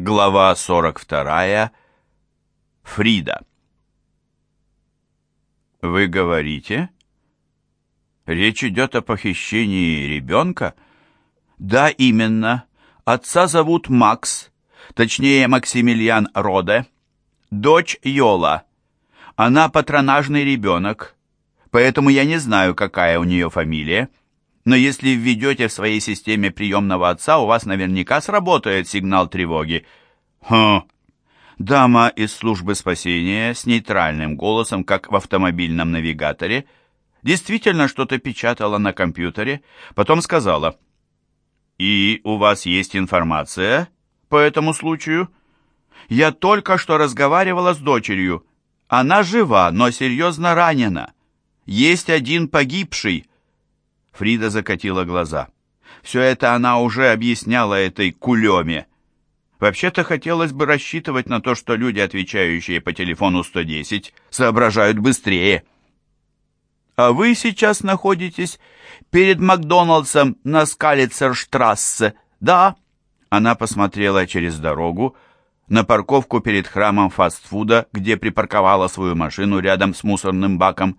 Глава 42. Фрида. Вы говорите? Речь идет о похищении ребенка? Да, именно. Отца зовут Макс, точнее Максимилиан Роде. Дочь Йола. Она патронажный ребенок, поэтому я не знаю, какая у нее фамилия. Но если введете в своей системе приемного отца, у вас наверняка сработает сигнал тревоги. Хм. Дама из службы спасения с нейтральным голосом, как в автомобильном навигаторе, действительно что-то печатала на компьютере, потом сказала, «И у вас есть информация по этому случаю?» «Я только что разговаривала с дочерью. Она жива, но серьезно ранена. Есть один погибший». Фрида закатила глаза. Все это она уже объясняла этой кулеме. Вообще-то хотелось бы рассчитывать на то, что люди, отвечающие по телефону 110, соображают быстрее. А вы сейчас находитесь перед Макдоналдсом на Скалицерштрассе, да? Она посмотрела через дорогу на парковку перед храмом фастфуда, где припарковала свою машину рядом с мусорным баком.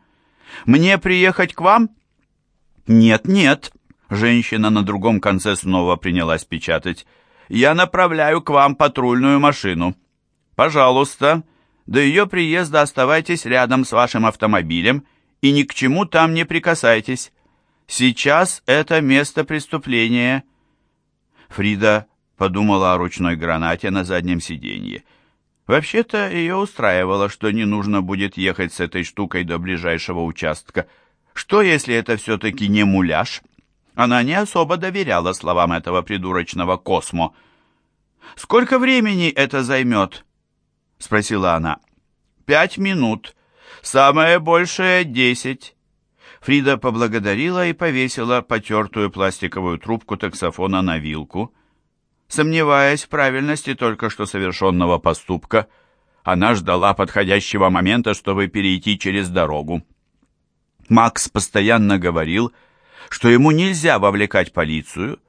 «Мне приехать к вам?» «Нет, нет», — женщина на другом конце снова принялась печатать. «Я направляю к вам патрульную машину. Пожалуйста, до ее приезда оставайтесь рядом с вашим автомобилем и ни к чему там не прикасайтесь. Сейчас это место преступления». Фрида подумала о ручной гранате на заднем сиденье. Вообще-то ее устраивало, что не нужно будет ехать с этой штукой до ближайшего участка. Что, если это все-таки не муляж? Она не особо доверяла словам этого придурочного Космо. «Сколько времени это займет?» — спросила она. «Пять минут. Самое большее — десять». Фрида поблагодарила и повесила потертую пластиковую трубку таксофона на вилку. Сомневаясь в правильности только что совершенного поступка, она ждала подходящего момента, чтобы перейти через дорогу. Макс постоянно говорил, что ему нельзя вовлекать полицию,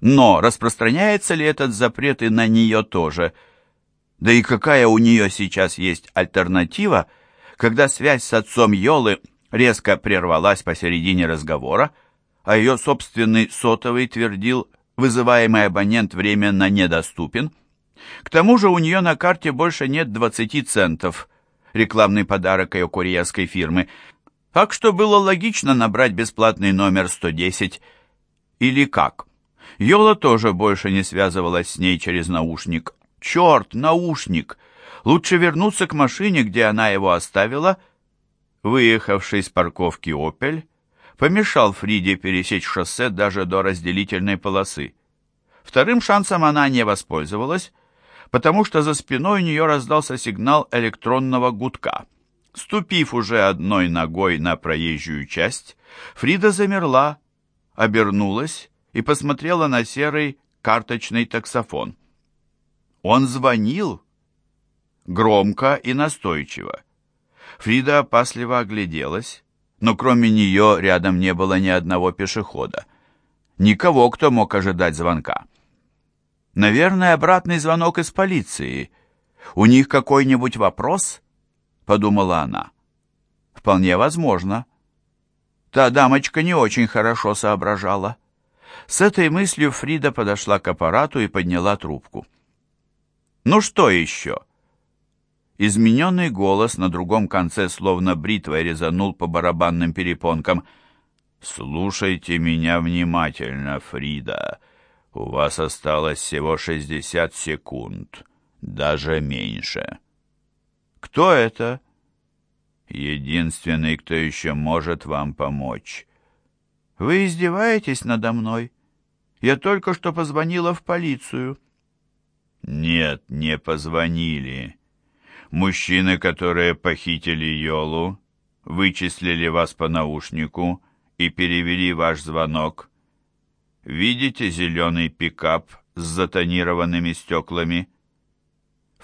но распространяется ли этот запрет и на нее тоже? Да и какая у нее сейчас есть альтернатива, когда связь с отцом Йолы резко прервалась посередине разговора, а ее собственный сотовый твердил, вызываемый абонент временно недоступен. К тому же у нее на карте больше нет 20 центов, рекламный подарок ее курьерской фирмы, так что было логично набрать бесплатный номер 110. Или как? Йола тоже больше не связывалась с ней через наушник. Черт, наушник! Лучше вернуться к машине, где она его оставила. Выехавший с парковки «Опель» помешал Фриде пересечь шоссе даже до разделительной полосы. Вторым шансом она не воспользовалась, потому что за спиной у нее раздался сигнал электронного гудка. Ступив уже одной ногой на проезжую часть, Фрида замерла, обернулась и посмотрела на серый карточный таксофон. Он звонил громко и настойчиво. Фрида опасливо огляделась, но кроме нее рядом не было ни одного пешехода. Никого, кто мог ожидать звонка. Наверное, обратный звонок из полиции. У них какой-нибудь вопрос? — подумала она. «Вполне возможно». Та дамочка не очень хорошо соображала. С этой мыслью Фрида подошла к аппарату и подняла трубку. «Ну что еще?» Измененный голос на другом конце словно бритвой резанул по барабанным перепонкам. «Слушайте меня внимательно, Фрида. У вас осталось всего шестьдесят секунд, даже меньше». Кто это? Единственный, кто еще может вам помочь. Вы издеваетесь надо мной? Я только что позвонила в полицию. Нет, не позвонили. Мужчины, которые похитили Йолу, вычислили вас по наушнику и перевели ваш звонок. Видите зеленый пикап с затонированными стеклами?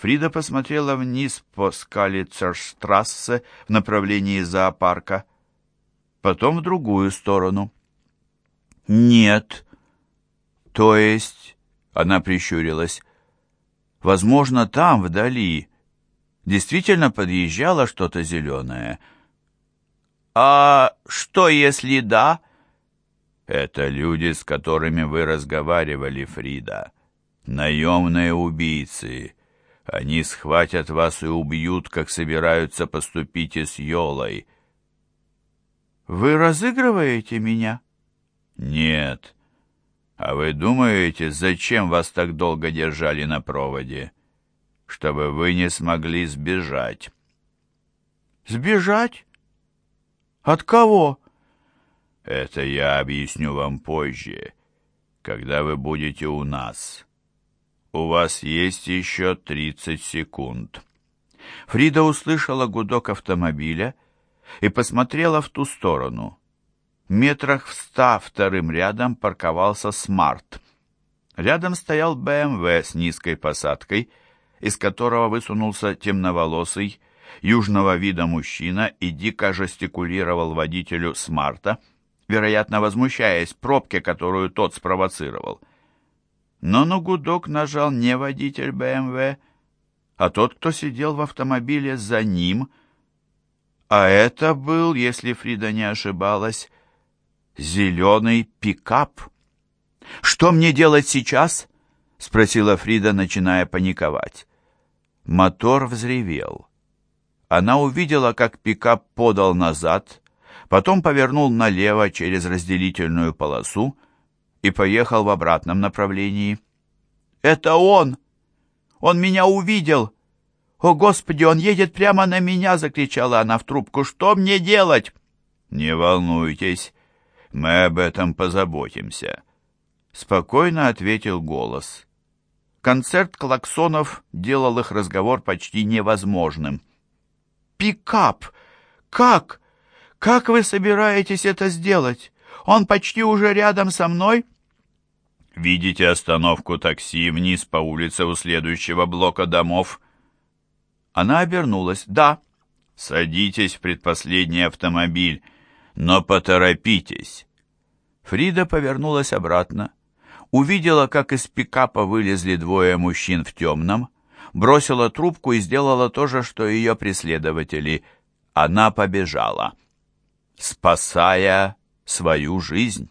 Фрида посмотрела вниз по Скалицерштрассе в направлении зоопарка, потом в другую сторону. «Нет». «То есть...» — она прищурилась. Возможно, там, вдали, действительно подъезжало что-то зеленое. «А что, если да?» «Это люди, с которыми вы разговаривали, Фрида. Наемные убийцы. Они схватят вас и убьют, как собираются поступить и с Йолой». «Вы разыгрываете меня?» «Нет. А вы думаете, зачем вас так долго держали на проводе?» чтобы вы не смогли сбежать. Сбежать? От кого? Это я объясню вам позже, когда вы будете у нас. У вас есть еще тридцать секунд. Фрида услышала гудок автомобиля и посмотрела в ту сторону. Метрах в ста вторым рядом парковался «Смарт». Рядом стоял БМВ с низкой посадкой из которого высунулся темноволосый, южного вида мужчина и дико жестикулировал водителю смарта, вероятно, возмущаясь пробке, которую тот спровоцировал. Но на гудок нажал не водитель БМВ, а тот, кто сидел в автомобиле за ним, а это был, если Фрида не ошибалась, зеленый пикап. «Что мне делать сейчас?» — спросила Фрида, начиная паниковать. Мотор взревел. Она увидела, как пикап подал назад, потом повернул налево через разделительную полосу и поехал в обратном направлении. «Это он! Он меня увидел! О, Господи, он едет прямо на меня!» — закричала она в трубку. «Что мне делать?» «Не волнуйтесь, мы об этом позаботимся», — спокойно ответил голос. Концерт клаксонов делал их разговор почти невозможным. «Пикап! Как? Как вы собираетесь это сделать? Он почти уже рядом со мной?» «Видите остановку такси вниз по улице у следующего блока домов?» Она обернулась. «Да». «Садитесь в предпоследний автомобиль, но поторопитесь». Фрида повернулась обратно увидела, как из пикапа вылезли двое мужчин в темном, бросила трубку и сделала то же, что ее преследователи. Она побежала, спасая свою жизнь.